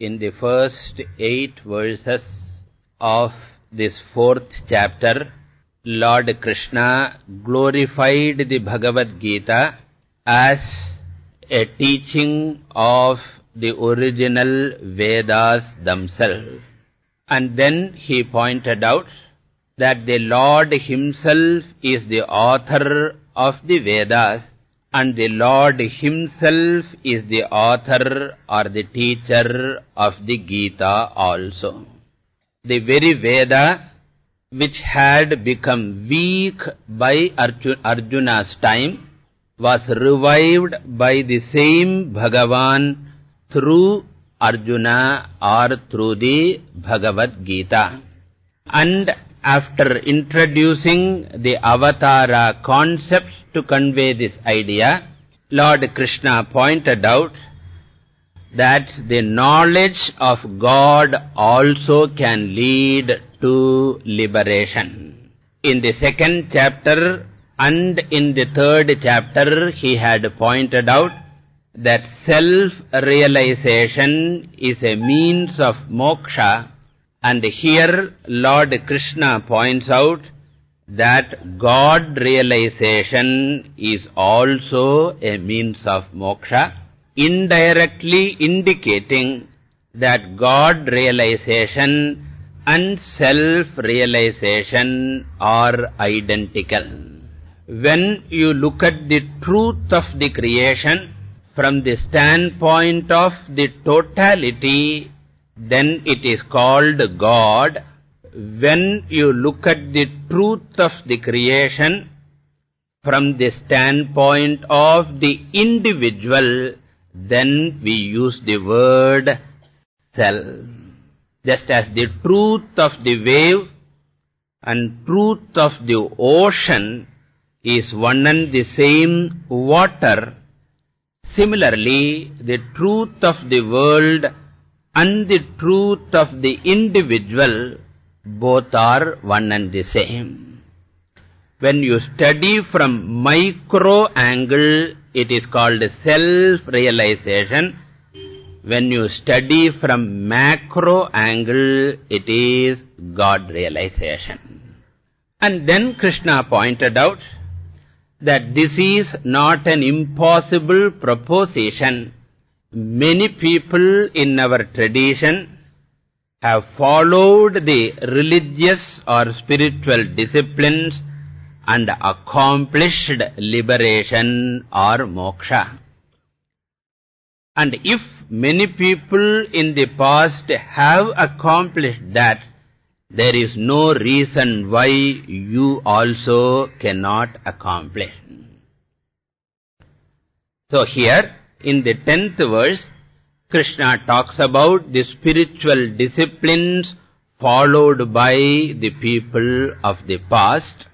In the first eight verses of this fourth chapter, Lord Krishna glorified the Bhagavad Gita as a teaching of the original Vedas themselves. And then he pointed out that the Lord himself is the author of the Vedas and the Lord himself is the author or the teacher of the Gita also. The very Veda which had become weak by Arjuna's time was revived by the same Bhagavan through Arjuna or through the Bhagavad Gita. And after introducing the avatara concepts to convey this idea, Lord Krishna pointed out that the knowledge of God also can lead to liberation. In the second chapter and in the third chapter, he had pointed out that self-realization is a means of moksha and here Lord Krishna points out that God realization is also a means of moksha, indirectly indicating that God realization and self-realization are identical. When you look at the truth of the creation from the standpoint of the totality then it is called God. When you look at the truth of the creation from the standpoint of the individual, then we use the word self. Just as the truth of the wave and truth of the ocean is one and the same water, similarly, the truth of the world and the truth of the individual, both are one and the same. When you study from micro angle, it is called self-realization. When you study from macro angle, it is God realization. And then Krishna pointed out that this is not an impossible proposition Many people in our tradition have followed the religious or spiritual disciplines and accomplished liberation or moksha. And if many people in the past have accomplished that, there is no reason why you also cannot accomplish. So here, in the tenth verse, Krishna talks about the spiritual disciplines followed by the people of the past.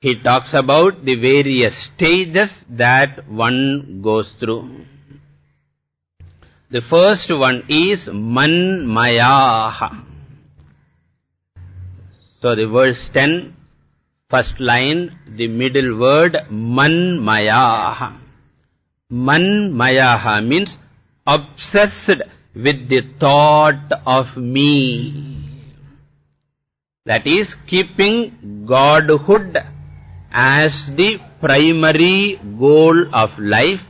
He talks about the various stages that one goes through. The first one is Manmayaha. So the verse 10, first line, the middle word Manmayaha. Manmayaha means obsessed with the thought of me. That is, keeping Godhood as the primary goal of life.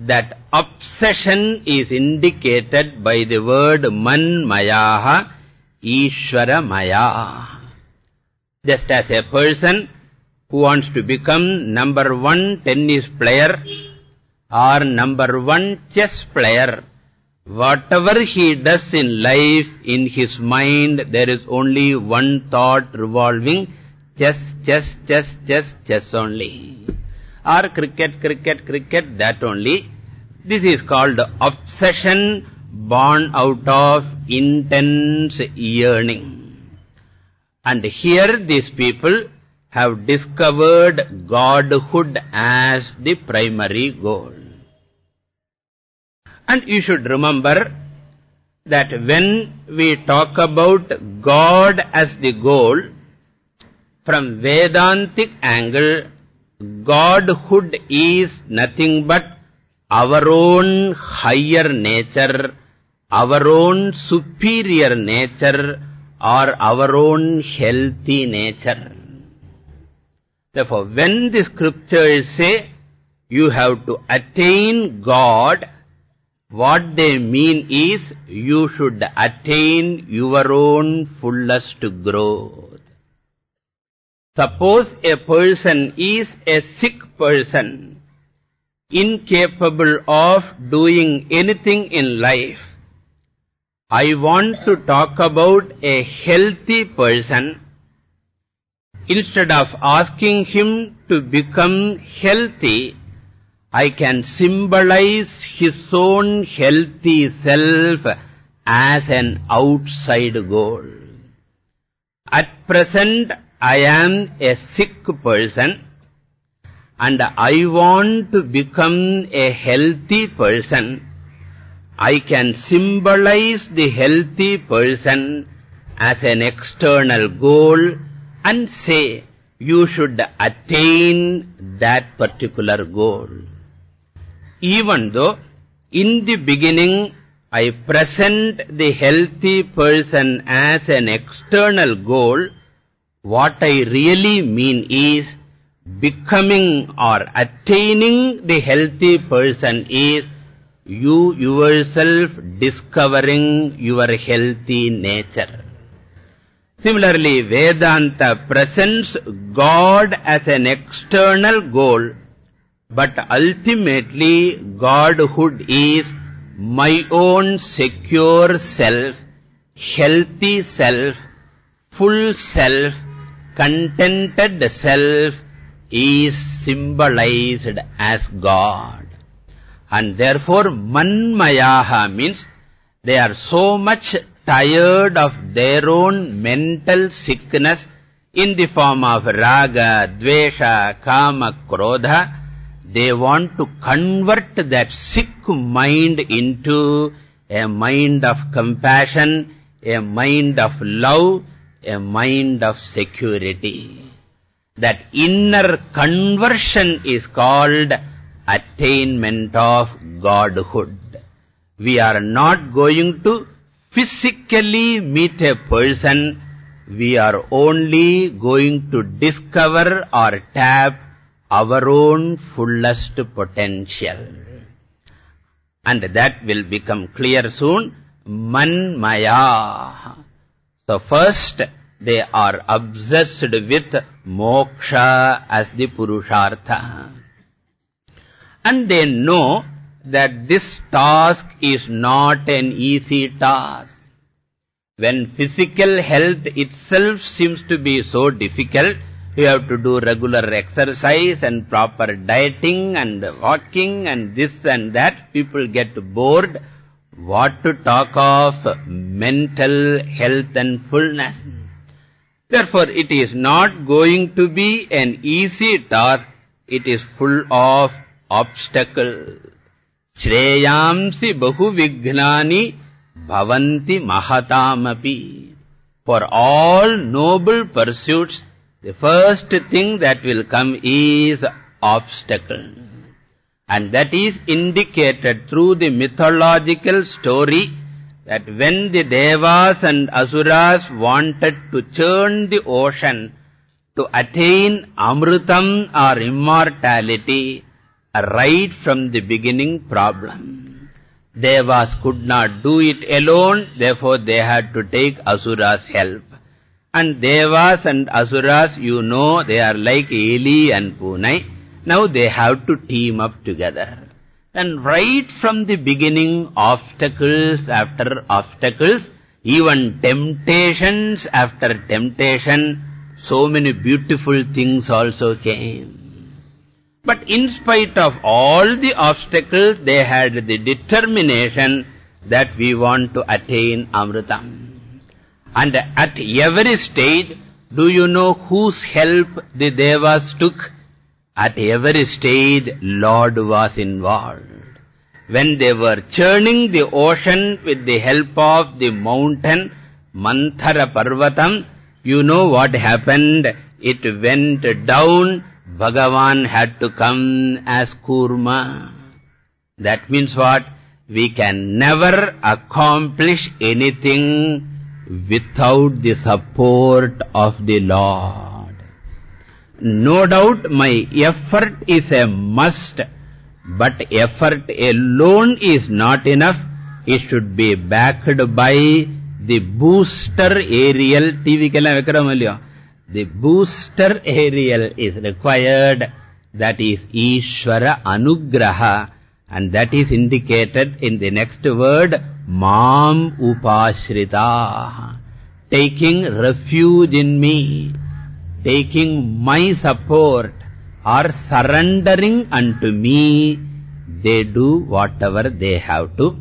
That obsession is indicated by the word Manmayaha, Ishwaramaya. Just as a person who wants to become number one tennis player or number one chess player, whatever he does in life, in his mind, there is only one thought revolving, chess, chess, chess, chess, chess only. Or cricket, cricket, cricket, that only. This is called obsession born out of intense yearning. And here these people have discovered Godhood as the primary goal. And you should remember that when we talk about God as the goal, from Vedantic angle, Godhood is nothing but our own higher nature our own superior nature or our own healthy nature. Therefore, when the scriptures say you have to attain God, what they mean is you should attain your own fullest growth. Suppose a person is a sick person, incapable of doing anything in life. I want to talk about a healthy person. Instead of asking him to become healthy, I can symbolize his own healthy self as an outside goal. At present, I am a sick person and I want to become a healthy person. I can symbolize the healthy person as an external goal and say, you should attain that particular goal even though in the beginning I present the healthy person as an external goal, what I really mean is becoming or attaining the healthy person is you yourself discovering your healthy nature. Similarly, Vedanta presents God as an external goal but ultimately, Godhood is my own secure self, healthy self, full self, contented self is symbolized as God. And therefore, manmayaha means they are so much tired of their own mental sickness in the form of raga, dvesha, kama, krodha, they want to convert that sick mind into a mind of compassion, a mind of love, a mind of security. That inner conversion is called attainment of Godhood. We are not going to physically meet a person, we are only going to discover or tap our own fullest potential. And that will become clear soon. Manmaya. So first, they are obsessed with moksha as the purushartha. And they know that this task is not an easy task. When physical health itself seems to be so difficult, you have to do regular exercise and proper dieting and walking and this and that. People get bored. What to talk of mental health and fullness. Therefore, it is not going to be an easy task. It is full of obstacles. Shreyamsi bahu vignani bhavanti mahatamapi. For all noble pursuits, the first thing that will come is obstacle. And that is indicated through the mythological story that when the Devas and Asuras wanted to churn the ocean to attain Amritam or immortality, right from the beginning problem. Devas could not do it alone, therefore they had to take Asura's help. And Devas and Asuras, you know, they are like Eli and Punai. Now they have to team up together. And right from the beginning, obstacles after obstacles, even temptations after temptation, so many beautiful things also came. But in spite of all the obstacles, they had the determination that we want to attain Amritam. And at every stage, do you know whose help the Devas took? At every stage, Lord was involved. When they were churning the ocean with the help of the mountain, Manthara Parvatam, you know what happened? It went down, Bhagavan had to come as Kurma. That means what? we can never accomplish anything without the support of the Lord. No doubt my effort is a must, but effort alone is not enough. It should be backed by the booster aerial TV kella The booster aerial is required. That is Ishvara Anugraha. And that is indicated in the next word, Mam Upashrita. Taking refuge in me, taking my support, or surrendering unto me, they do whatever they have to.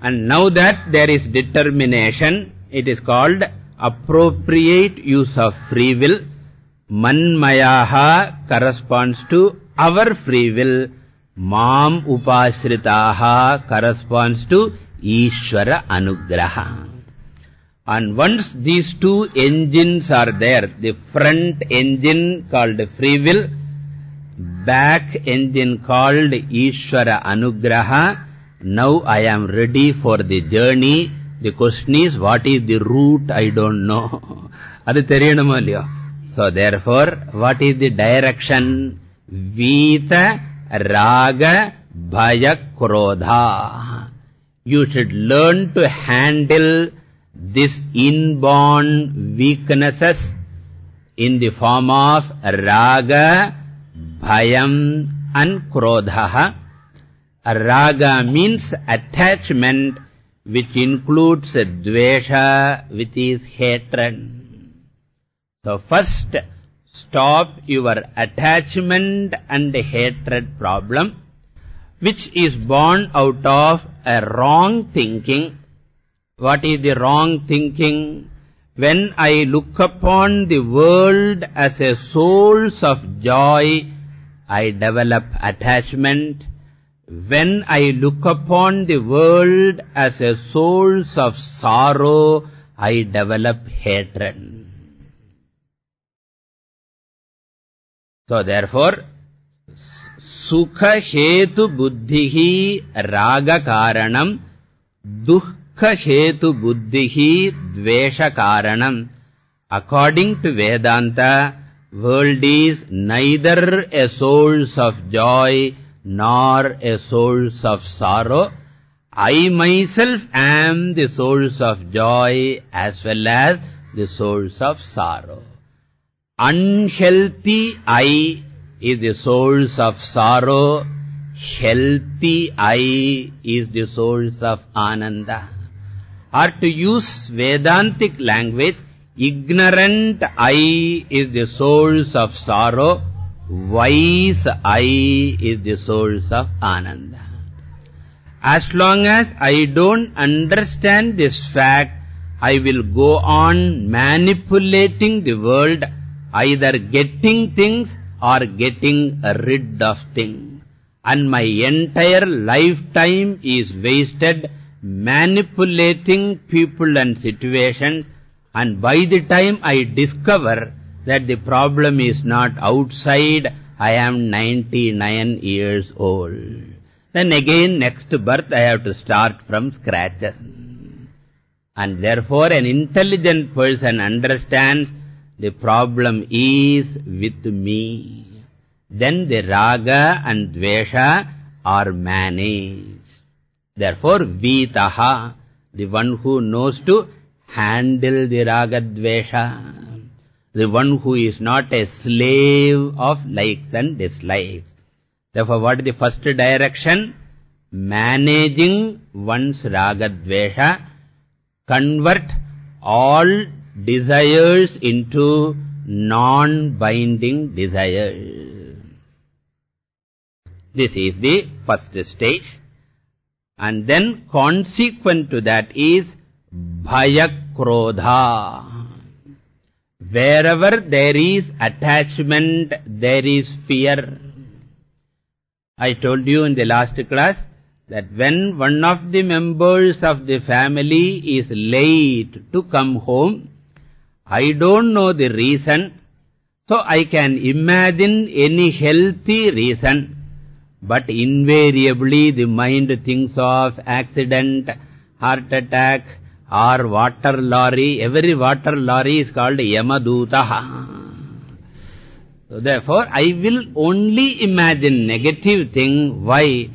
And now that there is determination, it is called appropriate use of free will. Manmayaha corresponds to our free will. Mam upashritaha corresponds to Ishvara Anugraha. And once these two engines are there, the front engine called free will, back engine called Ishvara Anugraha, now I am ready for the journey. The question is, what is the route? I don't know. So therefore, what is the direction? Vita raga bhaya krodha. You should learn to handle this inborn weaknesses in the form of raga, bhayam and krodha. Raga means attachment which includes dvesha which is hatred. So first stop your attachment and hatred problem, which is born out of a wrong thinking. What is the wrong thinking? When I look upon the world as a source of joy, I develop attachment. When I look upon the world as a source of sorrow, I develop hatred. So therefore, Sukha Hetu Buddhihi Raga Karanam, Dukkha Hetu Buddhihi Dvesha Karanam. According to Vedanta, world is neither a source of joy nor a source of sorrow. I myself am the source of joy as well as the source of sorrow. Unhealthy I is the source of sorrow. Healthy I is the source of ananda. Or to use Vedantic language, ignorant I is the source of sorrow. Wise I is the source of ananda. As long as I don't understand this fact, I will go on manipulating the world either getting things or getting rid of things. And my entire lifetime is wasted manipulating people and situations. And by the time I discover that the problem is not outside, I am 99 years old. Then again, next birth, I have to start from scratches. And therefore, an intelligent person understands the problem is with me. Then the raga and dvesha are managed. Therefore, vitaha, the one who knows to handle the raga dvesha, the one who is not a slave of likes and dislikes. Therefore, what is the first direction? Managing one's ragadvesha, convert all desires into non-binding desires. This is the first stage. And then consequent to that is bhayakrodha. Wherever there is attachment, there is fear. I told you in the last class that when one of the members of the family is late to come home, I don't know the reason. So I can imagine any healthy reason. But invariably the mind thinks of accident, heart attack, or water lorry. Every water lorry is called Yamadutaha. So therefore, I will only imagine negative thing. Why?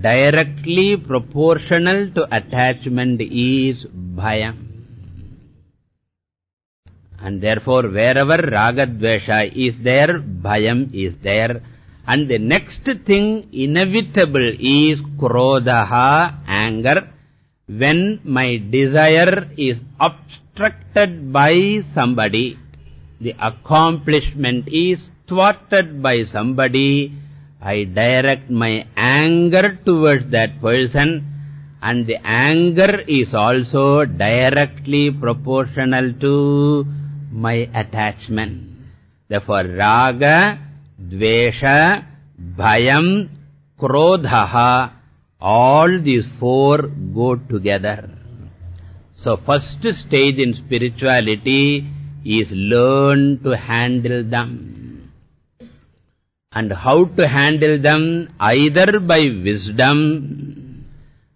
Directly proportional to attachment is bhayam. And therefore, wherever ragadvesha is there, bhayam is there. And the next thing inevitable is krodhaha, anger. When my desire is obstructed by somebody, the accomplishment is thwarted by somebody, I direct my anger towards that person and the anger is also directly proportional to my attachment. Therefore, raga, dvesha, bhayam, krodhaha, all these four go together. So, first stage in spirituality is learn to handle them. And how to handle them? Either by wisdom.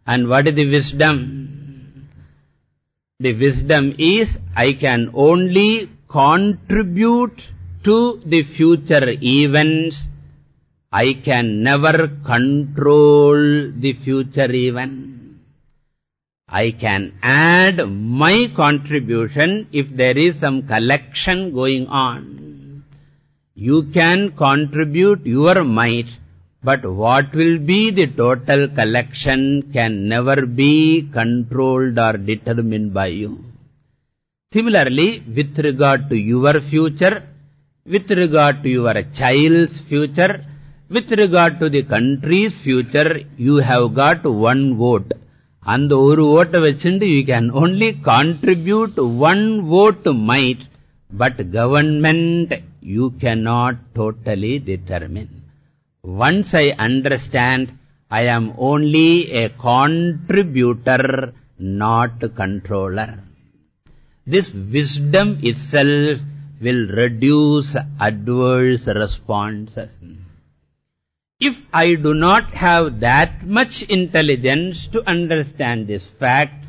And what is the wisdom? The wisdom is i can only contribute to the future events i can never control the future even. i can add my contribution if there is some collection going on you can contribute your might, but what will be the total collection can never be controlled or determined by you. Similarly, with regard to your future, with regard to your child's future, with regard to the country's future, you have got one vote. And the one vote vechundu, you can only contribute one vote might, but government you cannot totally determine. Once I understand, I am only a contributor, not controller. This wisdom itself will reduce adverse responses. If I do not have that much intelligence to understand this fact,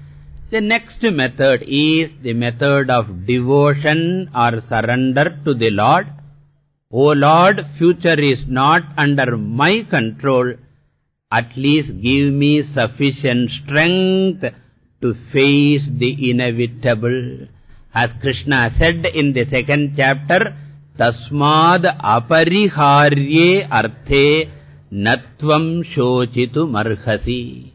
the next method is the method of devotion or surrender to the Lord. O Lord, future is not under my control. At least give me sufficient strength to face the inevitable. As Krishna said in the second chapter, Tasmad apariharye arthe natvam shochitu marhasi.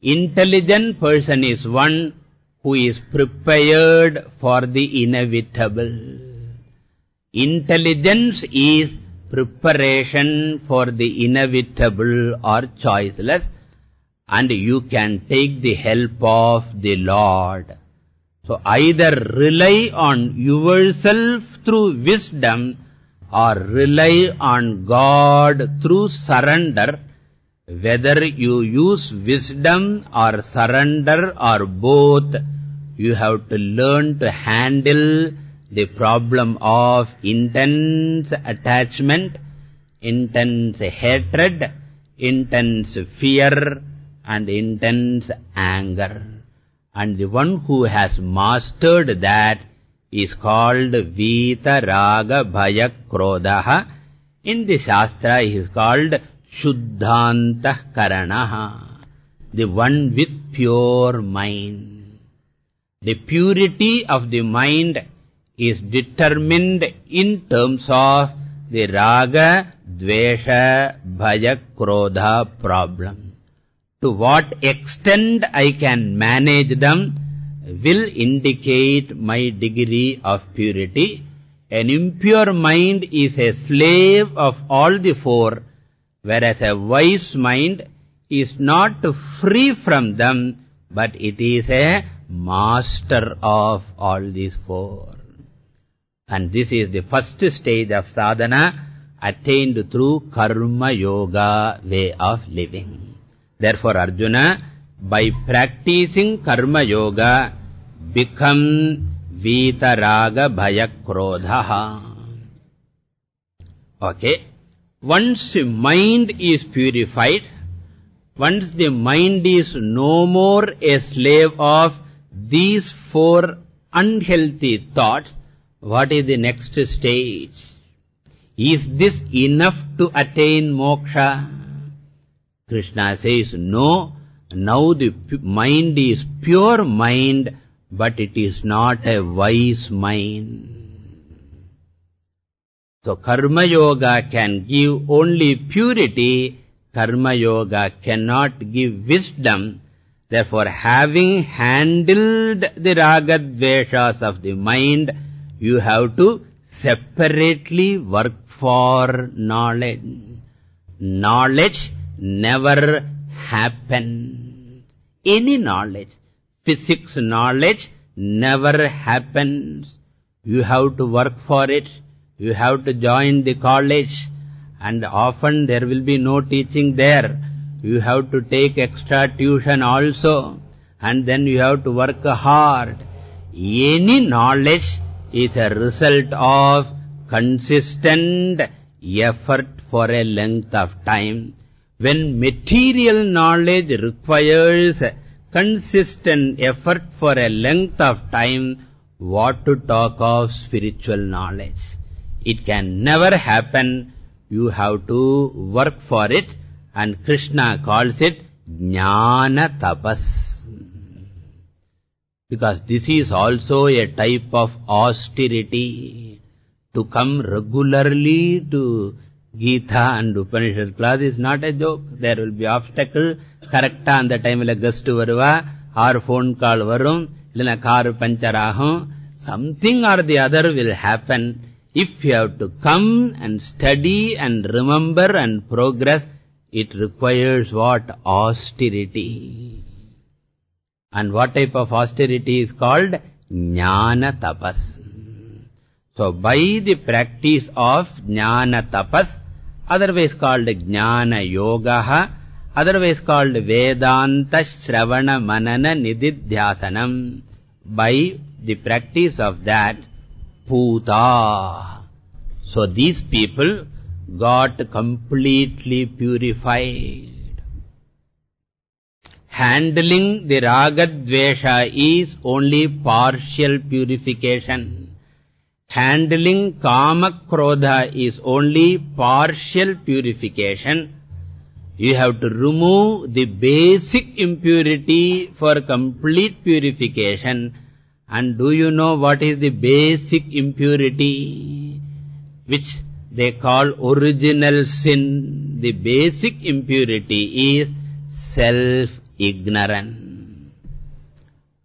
Intelligent person is one who is prepared for the inevitable. Intelligence is preparation for the inevitable or choiceless and you can take the help of the Lord. So either rely on yourself through wisdom or rely on God through surrender whether you use wisdom or surrender or both, you have to learn to handle the problem of intense attachment, intense hatred, intense fear, and intense anger. And the one who has mastered that is called Vita Raga Bhaya Krodaha. In the Shastra, he is called Shuddhantah Karanaha. The one with pure mind. The purity of the mind is determined in terms of the raga, dvesha, bhaya, krodha problem. To what extent I can manage them will indicate my degree of purity. An impure mind is a slave of all the four whereas a wise mind is not free from them, but it is a master of all these four. And this is the first stage of sadhana attained through karma yoga way of living. Therefore, Arjuna, by practicing karma yoga, become Vita Raga Bhaya Krodha. Okay. once mind is purified, once the mind is no more a slave of these four unhealthy thoughts, what is the next stage? Is this enough to attain moksha? Krishna says, no, now the mind is pure mind, but it is not a wise mind. So Karma Yoga can give only purity, Karma Yoga cannot give wisdom. Therefore, having handled the ragadveshas of the mind, you have to separately work for knowledge. Knowledge never happens. Any knowledge, physics knowledge never happens. You have to work for it. You have to join the college and often there will be no teaching there. You have to take extra tuition also and then you have to work hard. Any knowledge is a result of consistent effort for a length of time. When material knowledge requires consistent effort for a length of time, what to talk of spiritual knowledge? It can never happen. You have to work for it. And Krishna calls it Jnana Tapas. Because this is also a type of austerity. To come regularly to Gita and Upanishad class is not a joke. There will be obstacle. Correcta அந்த டைம்ல guest வருவா R phone call வரும் இல்லைன்னா car puncture ஆகும் something or the other will happen if you have to come and study and remember and progress it requires what austerity and what type of austerity is called jnana tapas so by the practice of jnana tapas otherwise called jnana yoga otherwise called vedanta shravana manana nididhyasanam by the practice of that Puta. So these people got completely purified. Handling the ragadvesha is only partial purification. Handling kama krodha is only partial purification. You have to remove the basic impurity for complete purification and do you know what is the basic impurity? Which they call original sin. The basic impurity is self-ignorance.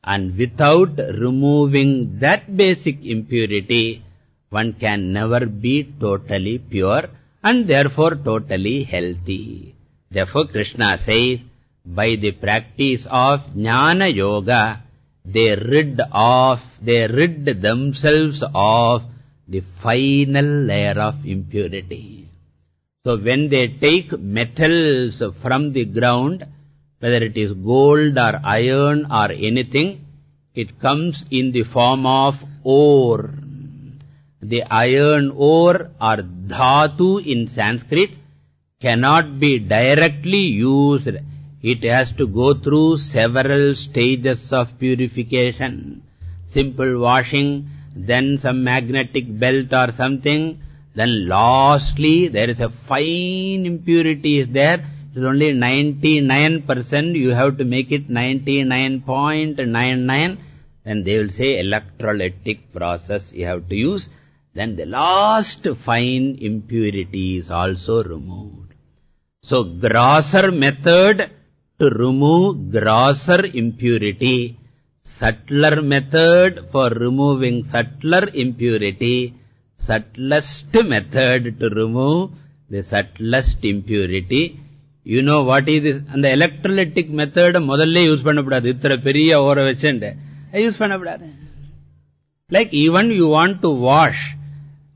And without removing that basic impurity, one can never be totally pure and therefore totally healthy. Therefore Krishna says, by the practice of Jnana Yoga, they rid of, they rid themselves of the final layer of impurity. So when they take metals from the ground, whether it is gold or iron or anything, it comes in the form of ore. The iron ore or dhatu in Sanskrit cannot be directly used it has to go through several stages of purification. Simple washing, then some magnetic belt or something, then lastly there is a fine impurity is there. It is only 99%, you have to make it 99.99. Then they will say electrolytic process you have to use. Then the last fine impurity is also removed. So grosser method to remove grosser impurity, subtler method for removing subtler impurity, subtlest method to remove the subtlest impurity. You know what is this? And the electrolytic method முதல்ல use பண்ணப்படாது இத்தனை பெரிய ஓர வச்சுண்டு use பண்ணப்படாது like even you want to wash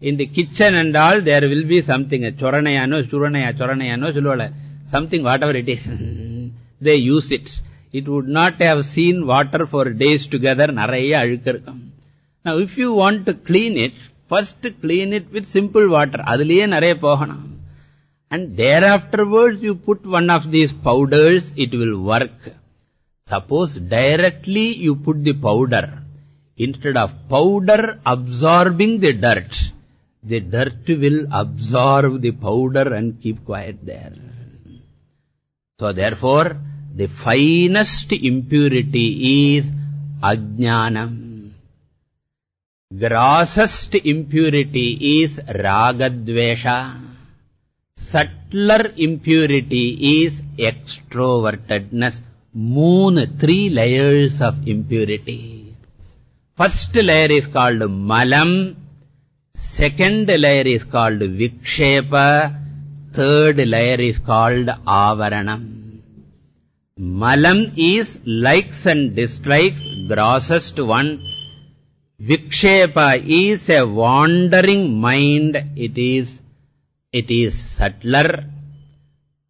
in the kitchen and all, there will be something, choranayano, churanaya, choranayano, chulola, something, whatever it is. they use it. It would not have seen water for days together, naraya alukarkam. Now, if you want to clean it, first clean it with simple water. Adliye naraya pohanam. And thereafterwards, you put one of these powders, it will work. Suppose directly you put the powder, instead of powder absorbing the dirt the dirt will absorb the powder and keep quiet there. So therefore, the finest impurity is ajnanam. Grossest impurity is ragadvesha. Subtler impurity is extrovertedness. Moon, three layers of impurity. First layer is called malam. Second layer is called vikshepa. Third layer is called avaranam. Malam is likes and dislikes, grossest one. Vikshepa is a wandering mind. It is, it is subtler.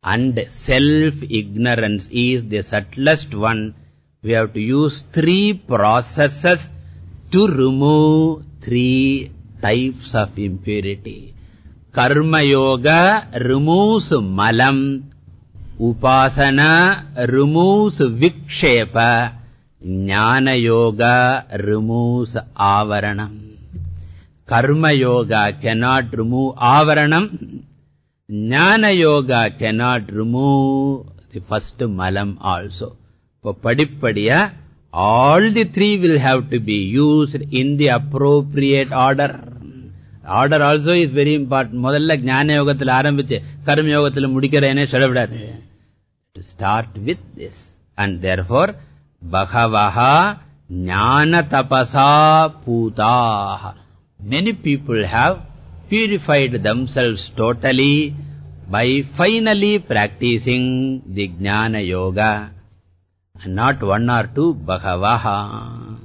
And self-ignorance is the subtlest one. We have to use three processes to remove three types of impurity. Karma Yoga removes malam, Upasana removes vikshepa, Jnana Yoga removes avaranam. Karma Yoga cannot remove avaranam, Jnana Yoga cannot remove the first malam also. For Padipadiya, all the three will have to be used in the appropriate order. Order also is very important. முதல்ல ஞான யோகத்தில் ஆரம்பிச்சு கர்ம யோகத்தில் முடிக்கிறேனே சொல்லக்கூடாது to start with this and therefore bhagavaha jnana tapasa putaha many people have purified themselves totally by finally practicing the jnana yoga and not one or two bahavaha.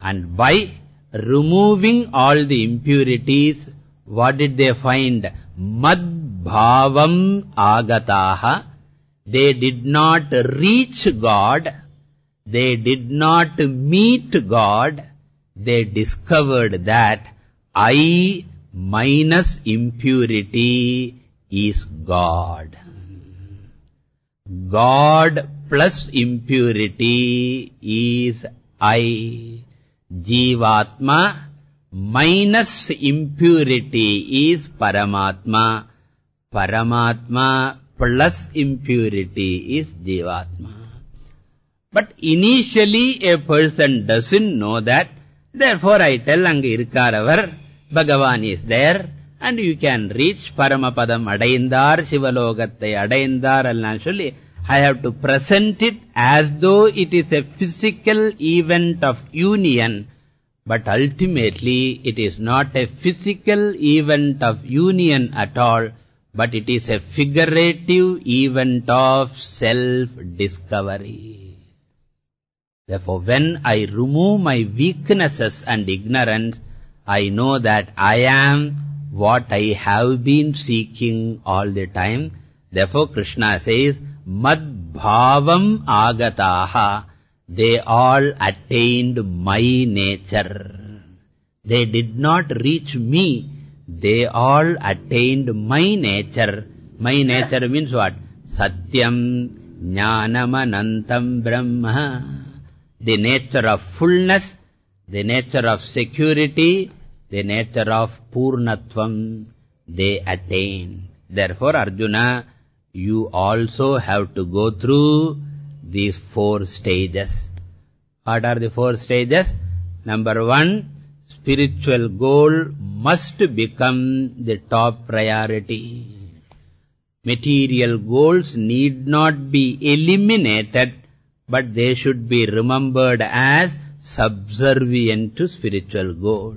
And by removing all the impurities what did they find? Mad bhavam agataha. They did not reach god. They did not meet god. They discovered that i minus impurity is god. God plus impurity is i. Jivatma minus impurity is paramatma. Paramatma plus impurity is jivatma. But initially a person doesn't know that. Therefore tell anga irkaravar bhagavan is there. And you can reach paramapadam adaindar shivalogathai adaindar allan solli I have to present it as though it is a physical event of union, but ultimately it is not a physical event of union at all, but it is a figurative event of self-discovery. Therefore, when I remove my weaknesses and ignorance, I know that I am what I have been seeking all the time. Therefore, Krishna says, Mad bhavam agataha. They all attained my nature. They did not reach me. They all attained my nature. My nature means what? Satyam jnanamanantam brahma. The nature of fullness, the nature of security, the nature of purnatvam, they attain. Therefore, Arjuna, you also have to go through these four stages. What are the four stages? Number one, spiritual goal must become the top priority. Material goals need not be eliminated, but they should be remembered as subservient to spiritual goal.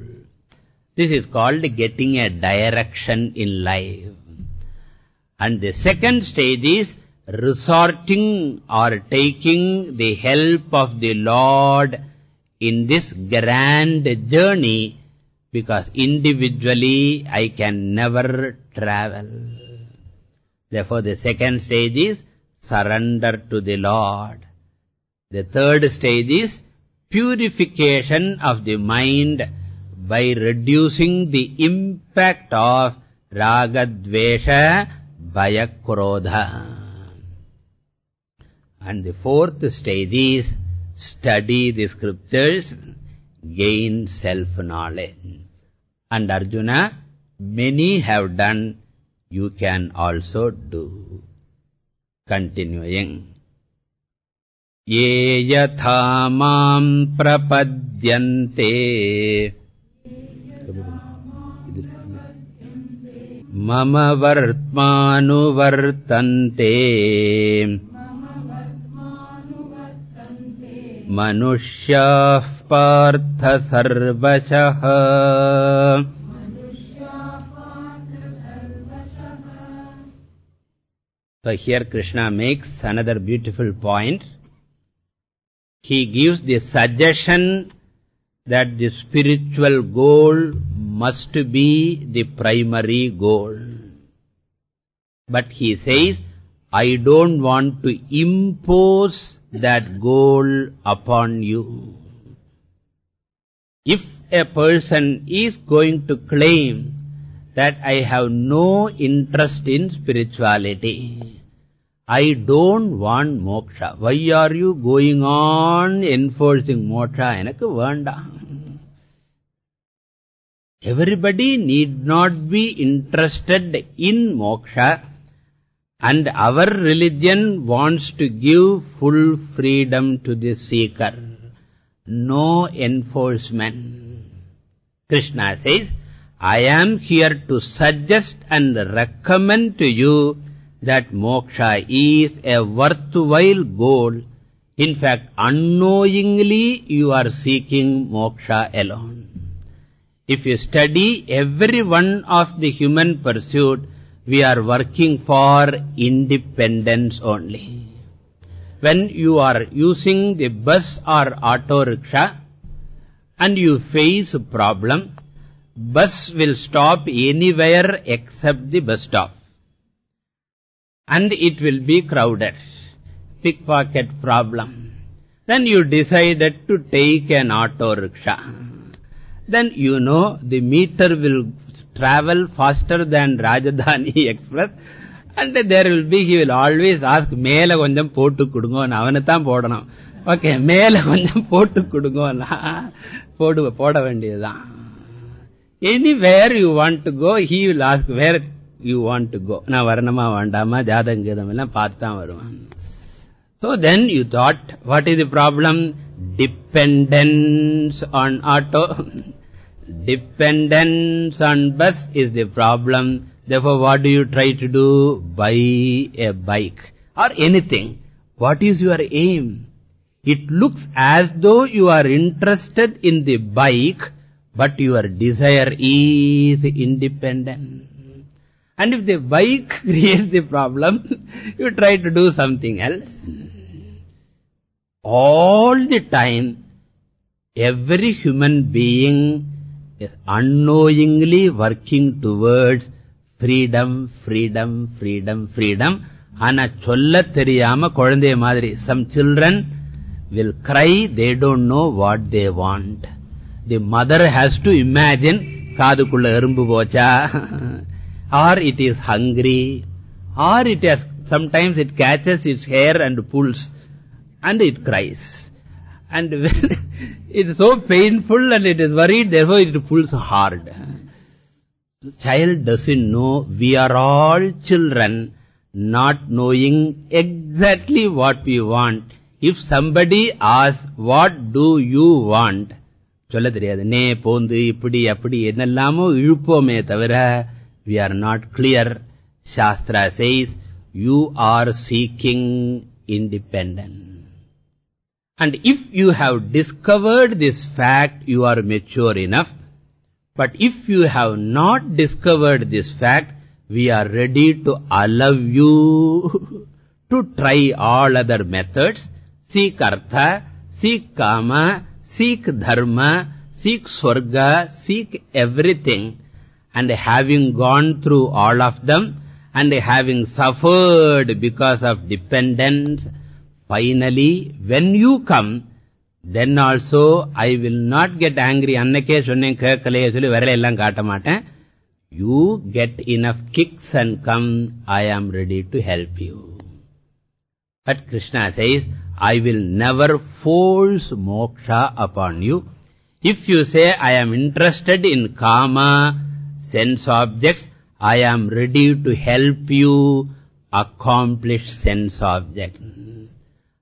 This is called getting a direction in life. And the second stage is resorting or taking the help of the Lord in this grand journey because individually I can never travel. Therefore, the second stage is surrender to the Lord. The third stage is purification of the mind by reducing the impact of ragadvesha bhayakrodha. And the fourth stage is study the scriptures, gain self-knowledge. And Arjuna, many have done, you can also do. Continuing. ye यथा prapadyante. मम वर्त्मानुवर्तन्ते मनुष्याः पार्थ सर्वशः So here Krishna makes another beautiful point. He gives the suggestion that the spiritual goal must be the primary goal. But he says, I don't want to impose that goal upon you. If a person is going to claim that I have no interest in spirituality, I don't want moksha. Why are you going on enforcing moksha? Enakku vanda. Everybody need not be interested in moksha and our religion wants to give full freedom to the seeker. No enforcement. Krishna says, I am here to suggest and recommend to you that moksha is a worthwhile goal. In fact, unknowingly you are seeking moksha alone. If you study every one of the human pursuit, we are working for independence only. When you are using the bus or auto rickshaw and you face a problem, bus will stop anywhere except the bus stop. And it will be crowded. Pickpocket problem. Then you decided to take an auto rickshaw. Then you know the meter will travel faster than Rajdhani Express and there will be, he will always ask, மேல கொஞ்சம் போட்டு கொடுங்க அவனைத்தான் போடணும் okay மேல கொஞ்சம் போட்டு கொடுங்க போடு போட வேண்டியதுதான் anywhere you want to go he will ask where you want to go நான் வரணுமா வேண்டாமா ஜாதகீதம் எல்லாம் பார்த்து தான் வருவான் so then you thought what is the problem? Dependence on auto. Dependence on bus is the problem. Therefore what do you try to do? Buy a bike or anything. What is your aim? It looks as though you are interested in the bike but your desire is independent and if the bike creates the problem you try to do something else all the time every human being is unknowingly working towards freedom freedom freedom freedom ஆனா சொல்ல தெரியாம குழந்தைய மாதிரி some children will cry they don't know what they want the mother has to imagine காதுக்குள்ள எறும்பு போச்சா or it is hungry or it has sometimes it catches its hair and pulls and it cries and when it is so painful and it is worried therefore it pulls hard the child doesn't know we are all children not knowing exactly what we want if somebody asks what do you want சொல்ல தெரியாது நே போந்து இப்படி அப்படி என்னெல்லாமோ இழுப்போமே தவிர we are not clear. Shastra says you are seeking independence. And if you have discovered this fact you are mature enough. But if you have not discovered this fact we are ready to allow you to try all other methods. Seek artha seek kama seek dharma seek swarga seek everything and having gone through all of them and having suffered because of dependence finally when you come then also I will not get angry அன்னைக்கே சொன்னேன் கேட்கலையே சொல்லி விரலை எல்லாம் காட்ட மாட்டேன் You get enough kicks and come, I am ready to help you. But Krishna says, I will never force moksha upon you. If you say, I am interested in kama, sense objects, I am ready to help you accomplish sense objects.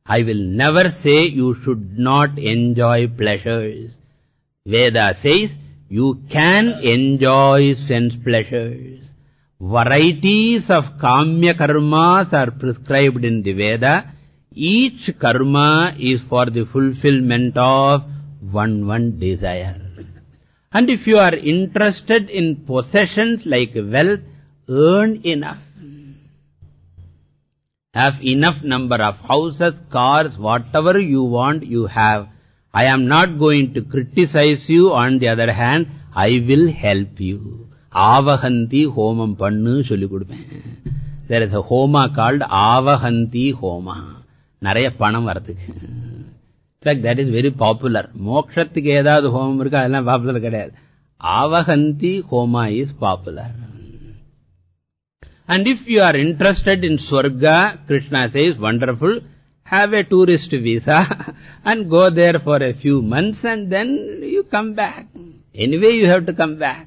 I will never say you should not enjoy pleasures. Veda says, you can enjoy sense pleasures. Varieties of kamya karmas are prescribed in the Veda. Each karma is for the fulfillment of one one desire. And if you are interested in possessions like wealth, earn enough. Have enough number of houses, cars, whatever you want, you have. I am not going to criticize you. On the other hand, I will help you. Avahanti homam pannu solli There is a homa called Avahanti homa. Naraya panam varathukku. fact that is very popular மோட்சத்துக்கு ஏதாவது ஹோமம் இருக்கு அதெல்லாம் popular கிடையாது ஆவகந்தி ஹோமா is popular and if you are interested in swarga krishna says wonderful have a tourist visa and go there for a few months and then you come back anyway you have to come back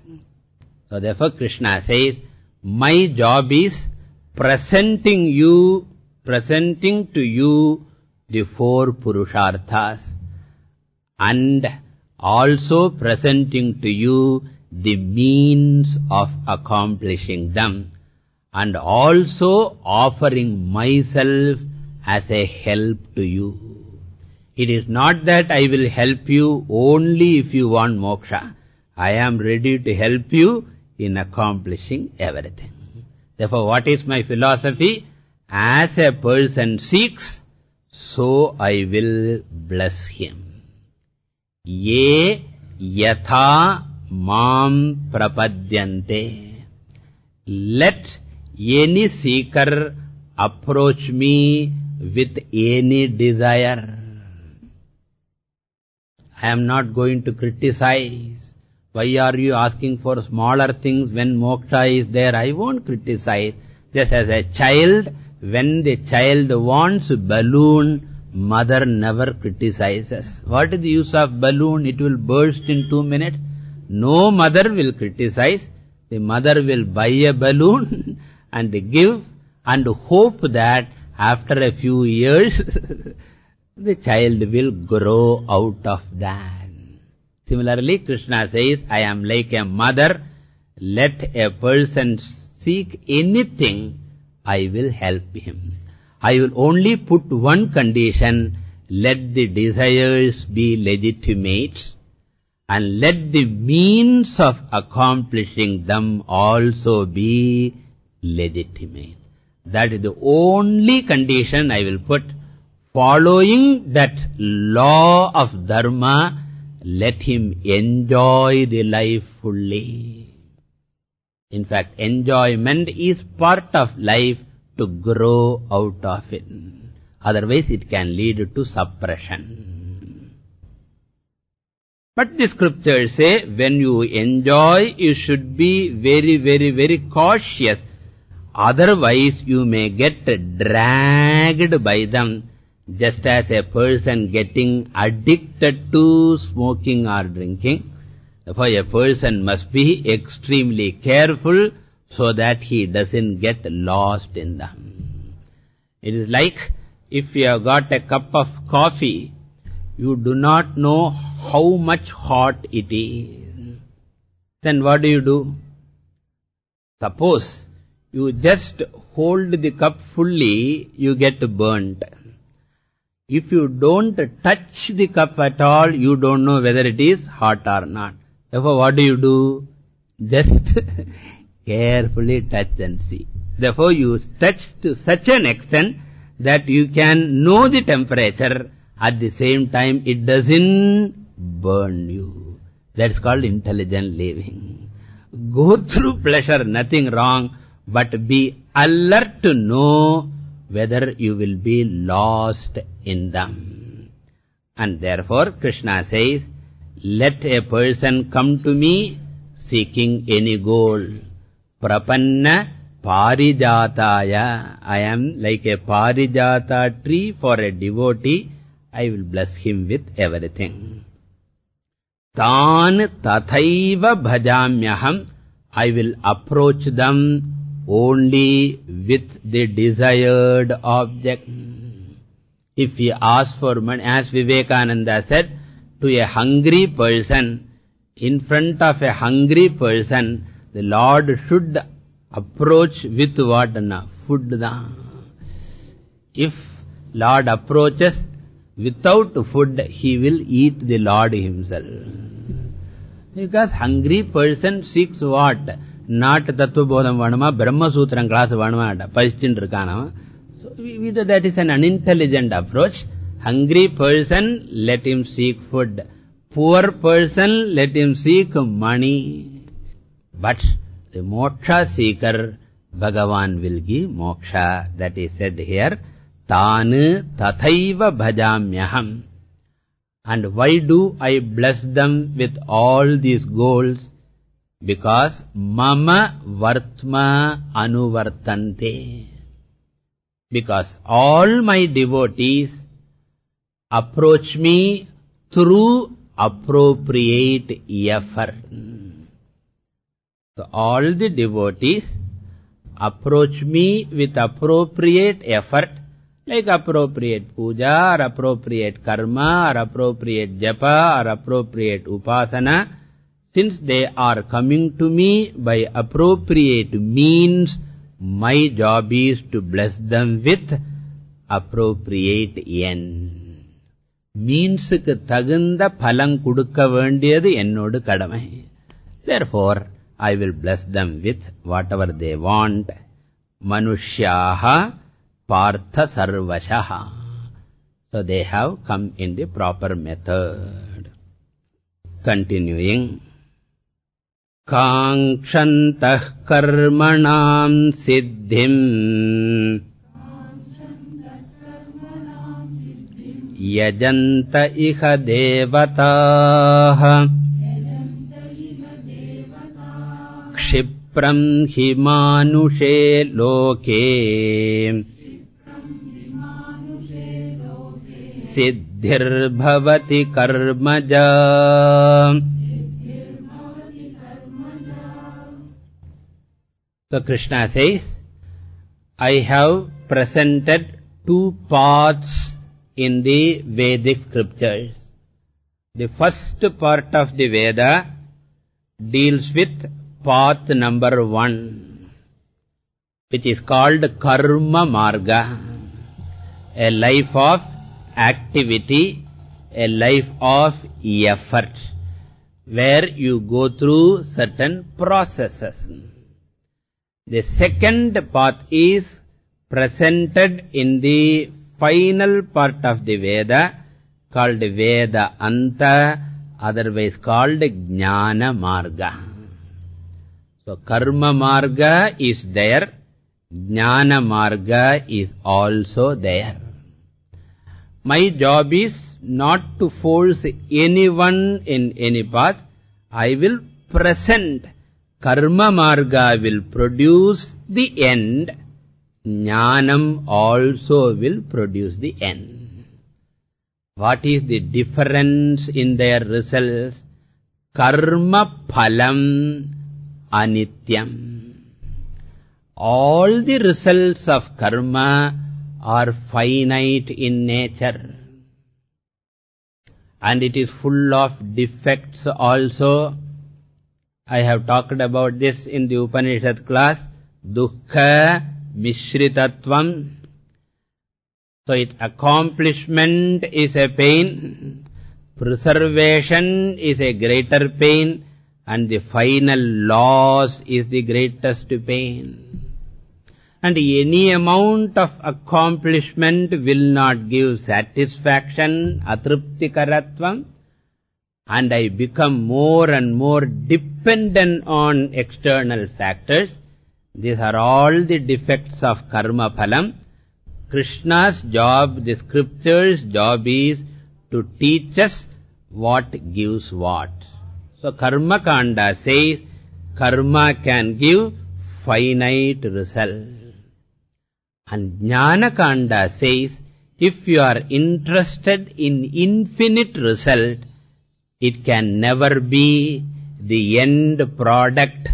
so therefore Krishna says, my job is presenting you, presenting to you the four Purusharthas and also presenting to you the means of accomplishing them and also offering myself as a help to you. It is not that I will help you only if you want moksha. I am ready to help you in accomplishing everything. Therefore, what is my philosophy? As a person seeks, so I will bless him. Ye yatha mam prapadyante. Let any seeker approach me with any desire. I am not going to criticize. Why are you asking for smaller things when moksha is there? I won't criticize. Just as a child, when the child wants balloon, mother never criticizes. What is the use of balloon? It will burst in two minutes. No mother will criticize. The mother will buy a balloon and give and hope that after a few years, the child will grow out of that. Similarly, Krishna says, I am like a mother. Let a person seek anything, I will help him. I will only put one condition, let the desires be legitimate and let the means of accomplishing them also be legitimate. That is the only condition I will put. Following that law of dharma, let him enjoy the life fully. In fact, enjoyment is part of life to grow out of it. Otherwise, it can lead to suppression. But the scriptures say, when you enjoy, you should be very, very, very cautious. Otherwise, you may get dragged by them just as a person getting addicted to smoking or drinking. Therefore, a person must be extremely careful so that he doesn't get lost in them. It is like if you have got a cup of coffee, you do not know how much hot it is. Then what do you do? Suppose you just hold the cup fully, you get burnt. If you don't touch the cup at all, you don't know whether it is hot or not. Therefore, what do you do? Just carefully touch and see. Therefore, you touch to such an extent that you can know the temperature. At the same time, it doesn't burn you. That's called intelligent living. Go through pleasure, nothing wrong, but be alert to know whether you will be lost in them. And therefore Krishna says, let a person come to me seeking any goal. Prapanna parijataya. I am like a parijata tree for a devotee. I will bless him with everything. Tan tathaiva bhajamyaham. I will approach them only with the desired object. If he asks for money, as Vivekananda said, to a hungry person, in front of a hungry person, the Lord should approach with what? Food. If Lord approaches without food, he will eat the Lord himself. Because hungry person seeks what? Not Tattvabodham Vanama, Brahma Sutram class Vanama, Pashchin So that is an unintelligent approach. Hungry person, let him seek food. Poor person, let him seek money. But the moksha seeker, Bhagavan will give moksha. That is said here. Tanu tathaiva bhajamyaham. And why do I bless them with all these goals? Because mama vartma anuvartante. Because all my devotees approach me through appropriate effort. So all the devotees approach me with appropriate effort, like appropriate puja or appropriate karma or appropriate japa or appropriate upasana. Since they are coming to me by appropriate means, my job is to bless them with appropriate end. மீன்ஸுக்கு தகுந்த பலம் கொடுக்க வேண்டியது என்னோடு கடமை therefore I will bless them with whatever they want manushyaha partha sarvashaha so they have come in the proper method continuing काङ्क्षन्तः कर्मणाम् सिद्धिम् यजन्त इह देवताः। क्षिप्रम् हि मानुषे लोके। सिद्धिर्भवति कर्मजा। So Krishna says, I have presented two paths in the Vedic scriptures. The first part of the Veda deals with path number one, which is called Karma Marga, a life of activity, a life of effort, where you go through certain processes. The second path is presented in the final part of the Veda called Veda Anta, otherwise called Jnana Marga. So Karma Marga is there, Jnana Marga is also there. My job is not to force anyone in any path. I will present Karma marga will produce the end. Jnanam also will produce the end. What is the difference in their results? Karma phalam anityam. All the results of karma are finite in nature. And it is full of defects also. I have talked about this in the Upanishad class. Dukkha Mishritatvam. So its accomplishment is a pain. Preservation is a greater pain. And the final loss is the greatest pain. And any amount of accomplishment will not give satisfaction, atriptikaratvam and I become more and more dependent on external factors. These are all the defects of karma phalam. Krishna's job, the scripture's job is to teach us what gives what. So Karma Kanda says, karma can give finite result. And Jnana Kanda says, if you are interested in infinite result, it can never be the end product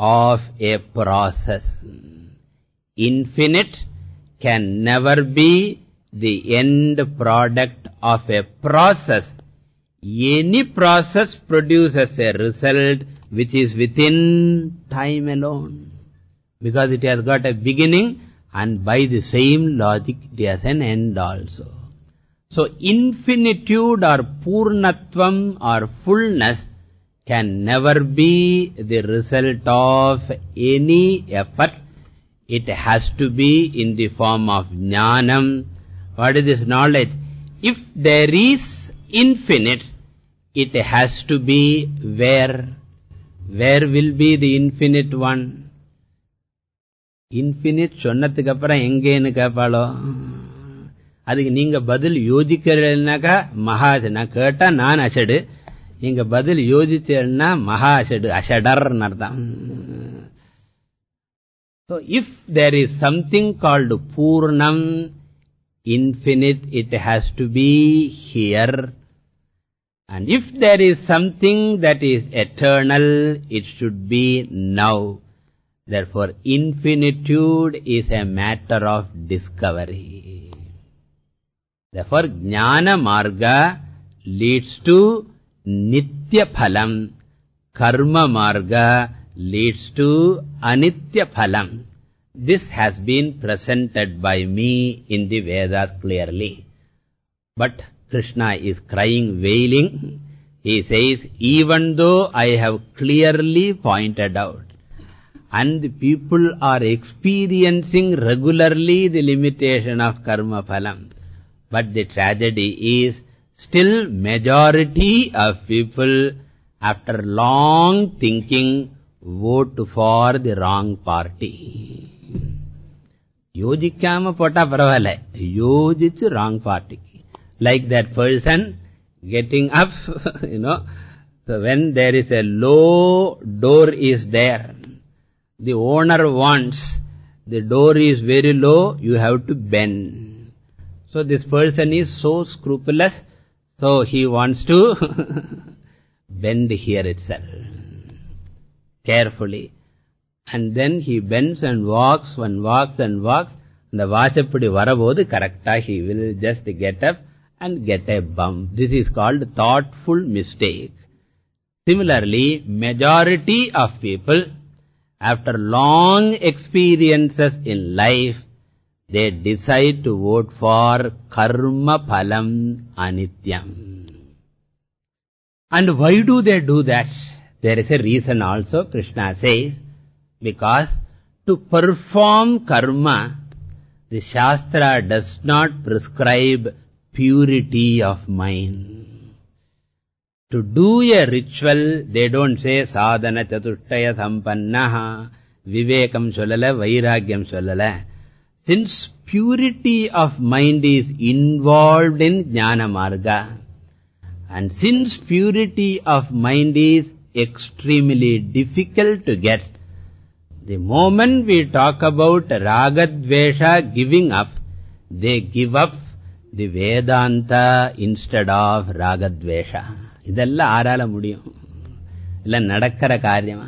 of a process. Infinite can never be the end product of a process. Any process produces a result which is within time alone. Because it has got a beginning and by the same logic it has an end also. So infinitude or purnatvam or fullness can never be the result of any effort. It has to be in the form of jnanam. What is this knowledge? If there is infinite, it has to be where? Where will be the infinite one? Infinite சொன்னதுக்கு அப்புறம் எங்கேன்னு கேட்பாளோ அதுக்கு நீங்க பதில் யோசிக்கிறீங்கன்னாக்கா மகா நான் கேட்டா நான் அசடு நீங்க பதில் யோசிச்சேன்னா மகா அசடு அசடர்னு அர்த்தம் So if there is something called Purnam, infinite, it has to be here. And if there is something that is eternal, it should be now. Therefore, infinitude is a matter of discovery. Therefore, Jnana Marga leads to Nitya Phalam. Karma Marga leads to Anitya Phalam. This has been presented by me in the Vedas clearly. But Krishna is crying, wailing. He says, even though I have clearly pointed out, and the people are experiencing regularly the limitation of karma phalam. But the tragedy is still majority of people after long thinking vote for the wrong party. யோசிக்காம போட்டா பரவாயில்ல யோசிச்சு wrong party like that person getting up you know so when there is a low door is there the owner wants the door is very low you have to bend so this person is so scrupulous so he wants to bend here itself carefully. And then he bends and walks and walks and walks. The Vachapudi varavodi correcta ah, he will just get up and get a bump. This is called thoughtful mistake. Similarly, majority of people, after long experiences in life, they decide to vote for karma phalam anityam and why do they do that there is a reason also krishna says because to perform karma the shastra does not prescribe purity of mind to do a ritual they don't say sadhana chatushtaya sampannaha vivekam solala vairagyam solala since purity of mind is involved in jnana marga and since purity of mind is extremely difficult to get the moment we talk about ragadvesha giving up they give up the vedanta instead of ragadvesha இதெல்லாம் ஆறால முடியும் இல்ல நடக்கிற காரியமா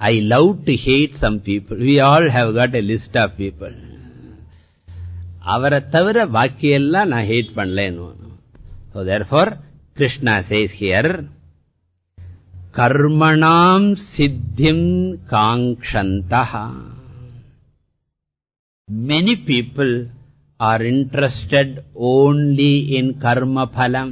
I love to hate some people we all have got a list of people அவரை தவிர பாக்கியெல்லாம் நான் had பண்ணலன்னு so therefore Krishna says here கர்மணாம் சித்திம் காங்ஷந்தா many people are interested only in karma phalam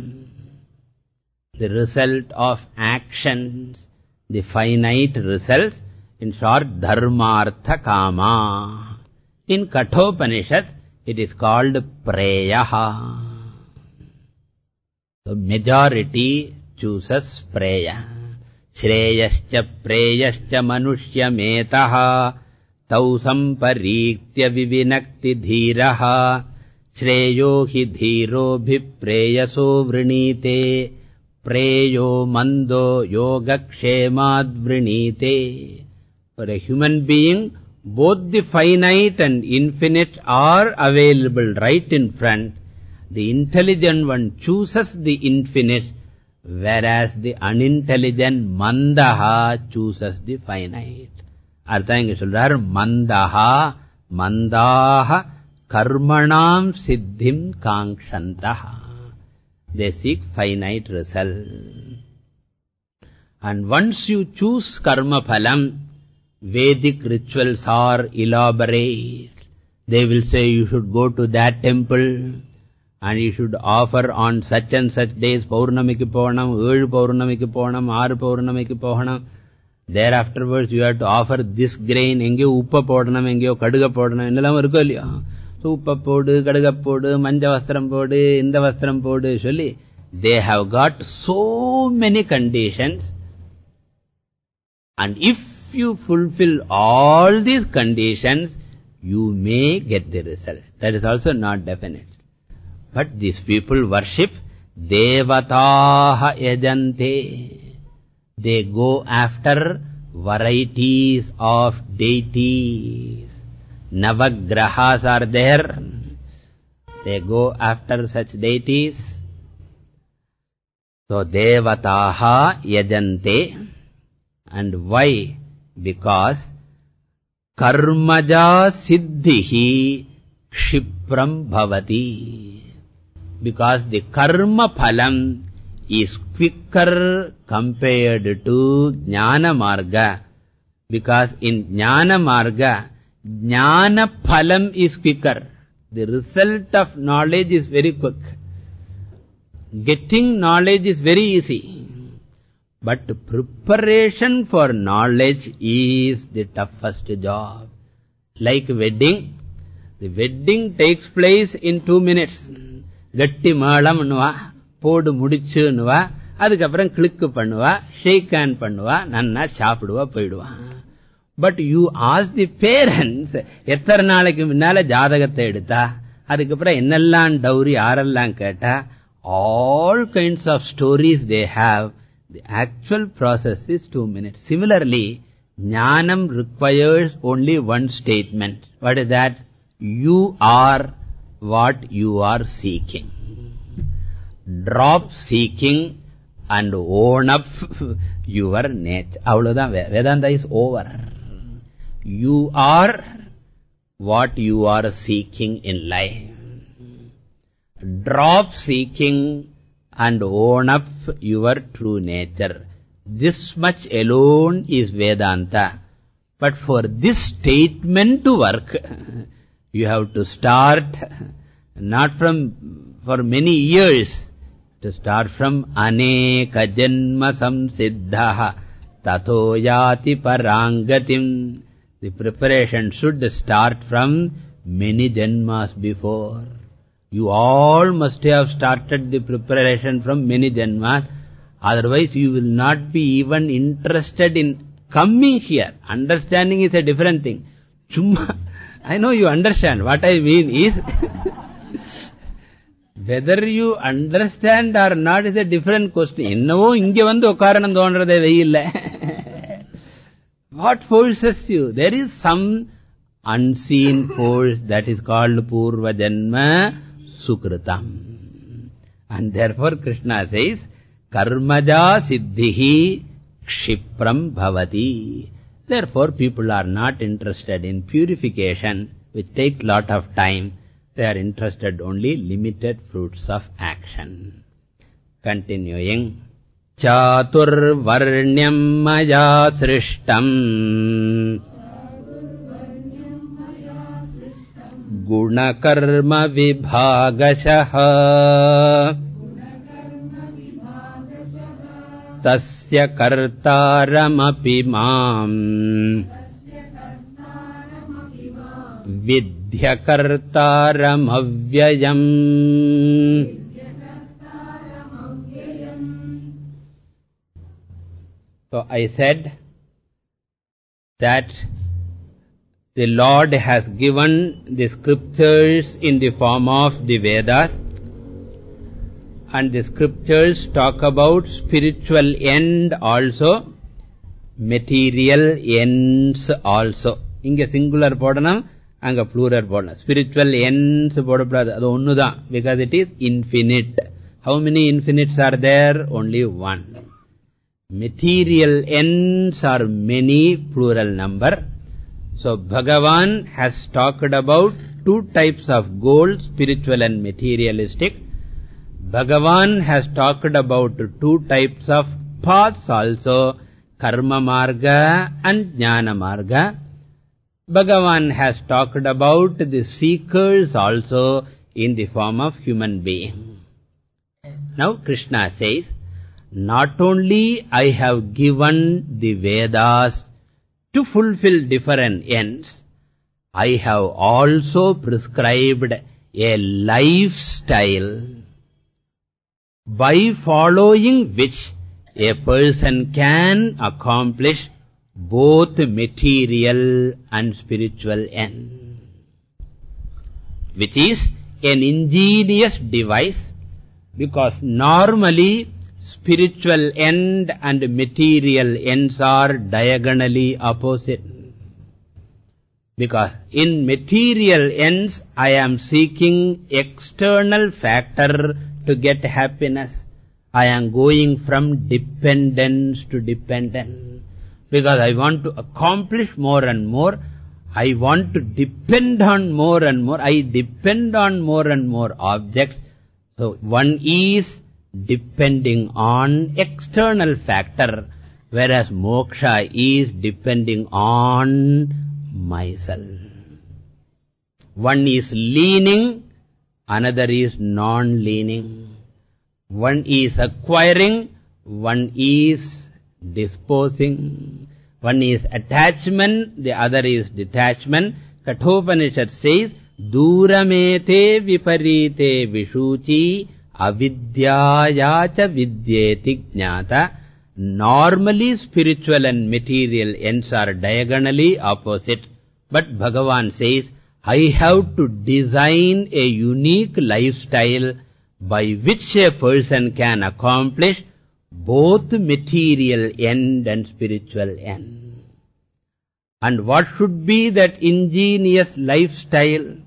the result of actions, the finite results, in short, dharmartha kama. In Kathopanishad, it is called preyaha. The majority chooses preya. Shreyascha preyascha manushya metaha tau samparitya vivinakti dhiraha shreyo hi dhiro bhi preyaso vrinite preyo mando yogakshemad vrinite. For a human being, both the finite and infinite are available right in both the finite and infinite are available in front the intelligent one choose unintelligent मन्दः mandaha, mandaha, karmanam siddhim kankshantaha. They seek finite result. And once you choose karma phalam, Vedic rituals are elaborate. They will say you should go to that temple and you should offer on such and such days Paurnamiki Pohanam, Ul Paurnamiki Pohanam, Ar Paurnamiki Pohanam. Thereafterwards you have to offer this grain, எங்கேயோ உப்ப போடணும் எங்கேயோ கடுக போடணும் என்னெல்லாம் இருக்கும் இல்லையா உப்ப போடு கடுக போடு மஞ்ச வஸ்திரம் போடு இந்த வஸ்திரம் போடு சொல்லி they have got so many conditions and if you fulfill all these conditions you may get the result that is also not definite but these people worship devataha yajante they go after varieties of deities Navagrahas are there. They go after such deities. So, Devataha yajante. And why? Because karmaja siddhihi kshipram bhavati. Because the karma phalam is quicker compared to jnana marga. Because in jnana marga, Jnana phalam is quicker. The result of knowledge is very quick. Getting knowledge is very easy. But preparation for knowledge is the toughest job. Like wedding, the wedding takes place in two minutes. கட்டி மேளம்னுவா போடு முடிச்சுன்னுவா அதுக்கப்புறம் கிளிக்கு பண்ணுவா ஷேக் hand பண்ணுவா நன்னா சாப்பிடுவா போயிடுவான் but you as the parents எத்தனை நாளைக்கு முன்னால ஜாதகத்தை எடுத்தா அதுக்கப்புறம் என்னெல்லாம் டவுரி யாரெல்லாம் கேட்டா all kinds of stories they have The actual process is two minutes. Similarly, jnanam requires only one statement. What is that? You are what you are seeking. Drop seeking and own up your nature. Avladhan Vedanta is over. You are what you are seeking in life. Drop seeking and own up your true nature. This much alone is Vedanta. But for this statement to work, you have to start not from for many years, to start from aneka janma samsiddha tato yati parangatim. The preparation should start from many janmas before. You all must have started the preparation from many Janmas. Otherwise, you will not be even interested in coming here. Understanding is a different thing. Chumma, I know you understand. What I mean is, whether you understand or not is a different question. What forces you? There is some unseen force that is called Purva Janma Sukritam. And therefore Krishna says, Karmaja Siddhihi Kshipram Bhavati. Therefore people are not interested in purification, which takes lot of time. They are interested only limited fruits of action. Continuing. चातुर्वर्ण्यम् मया सृष्टम् गुणकर्मविभागशः। तस्य कर्तारमपि माम्। विध्यकर्तारमव्ययम् So I said that the Lord has given the scriptures in the form of the Vedas and the scriptures talk about spiritual end also, material ends also. இங்க singular போடணும் அங்க plural போடணும் spiritual ends போடக்கூடாது அது ஒண்ணுதான் because it is infinite how many infinites are there only one material ends are many plural number so bhagavan has talked about two types of goals spiritual and materialistic bhagavan has talked about two types of paths also karma marga and jnana marga Bhagavan has talked about the seekers also in the form of human being. Now Krishna says, not only I have given the Vedas to fulfill different ends, I have also prescribed a lifestyle by following which a person can accomplish both material and spiritual end, which is an ingenious device because normally spiritual end and material ends are diagonally opposite. Because in material ends, I am seeking external factor to get happiness. I am going from dependence to dependence because I want to accomplish more and more. I want to depend on more and more. I depend on more and more objects. So one is depending on external factor, whereas moksha is depending on myself. One is leaning, another is non-leaning. One is acquiring, one is disposing. One is attachment, the other is detachment. Kathopanishad says, Duramete viparite vishuchi avidyayacha vidyeti jnata. Normally spiritual and material ends are diagonally opposite. But Bhagavan says, I have to design a unique lifestyle by which a person can accomplish both material end and spiritual end. And what should be that ingenious lifestyle?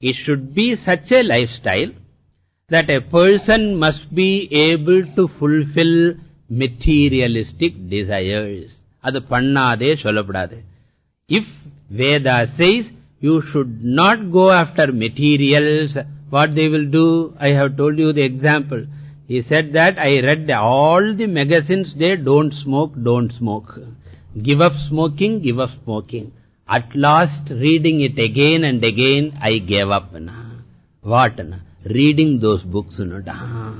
It should be such a lifestyle that a person must be able to fulfill materialistic desires. Adu pannade solapudade. If Veda says you should not go after materials, what they will do? I have told you the example. He said that I read all the magazines, they don't smoke, don't smoke. Give up smoking, give up smoking. At last, reading it again and again, I gave up. Na. What? Na? Reading those books. Na.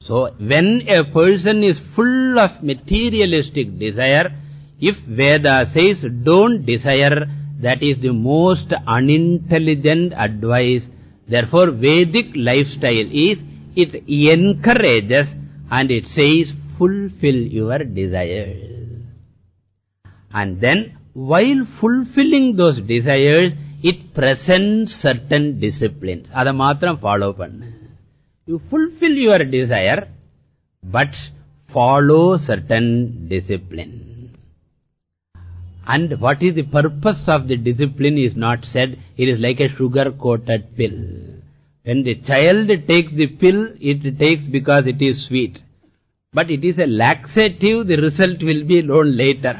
So, when a person is full of materialistic desire, if Veda says don't desire, that is the most unintelligent advice. Therefore, Vedic lifestyle is it encourages and it says fulfill your desires. And then while fulfilling those desires, it presents certain disciplines. Adha matram follow panna. You fulfill your desire, but follow certain discipline. And what is the purpose of the discipline is not said. It is like a sugar-coated pill. When the child takes the pill, it takes because it is sweet. But it is a laxative, the result will be known later.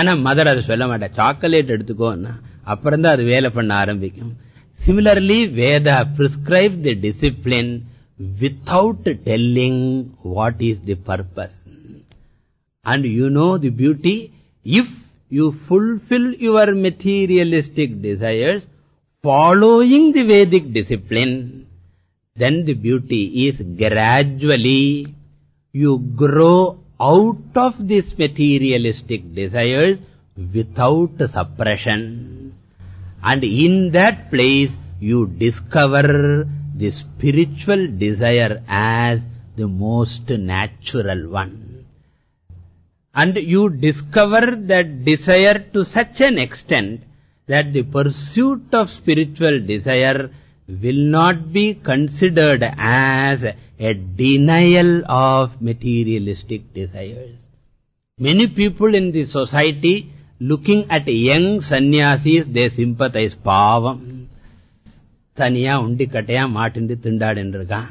ஆனா mother அதை சொல்ல மாட்டா chocolate எடுத்துக்கோன்னா அப்புறம் தான் அது வேலை பண்ண ஆரம்பிக்கும் similarly Veda prescribe the discipline without telling what is the purpose. And you know the beauty, if you fulfill your materialistic desires, following the Vedic discipline, then the beauty is gradually you grow out of these materialistic desires without suppression. And in that place, you discover the spiritual desire as the most natural one. And you discover that desire to such an extent that the pursuit of spiritual desire will not be considered as a denial of materialistic desires. Many people in the society looking at young sannyasis they sympathise பாவம் தனியா உண்டி கட்டையா மாட்டிண்டு திண்டாடின்னு இருக்கான்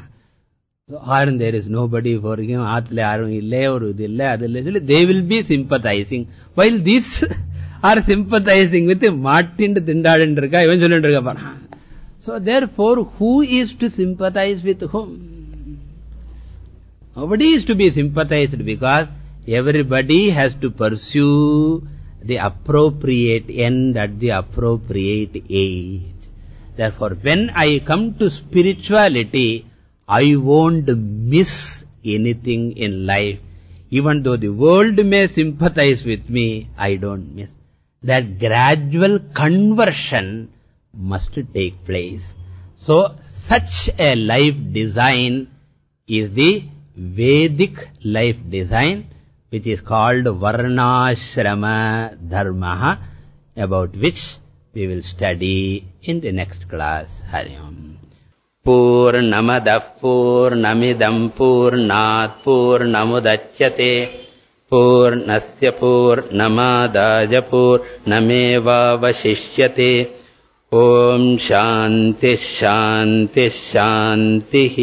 ஆரும் there is nobody for ஆத்துல யாரும் இல்லை ஒரு இது இல்லை அது இல்லை சொல்லி they will be sympathising while this are sympathising with மாட்டிண்டு திண்டாடின்னு இருக்கா இவன் சொல்லிட்டு இருக்க போறான் so therefore who is to sympathise with whom Nobody is to be sympathized because everybody has to pursue the appropriate end at the appropriate age. Therefore, when I come to spirituality, I won't miss anything in life. Even though the world may sympathize with me, I don't miss. That gradual conversion must take place. So, such a life design is the Vedic life design, which is called Varnashrama Dharma, about which we will study in the next class. Hari Om. पूर्णमदः पूर्णमिदम् पूर्णात् पूर्णमुदच्यते पूर्णस्य पूर्णमादाय पूर्णमेवावशिष्यते ॐ शान्तिः शान्तिः शान्तिः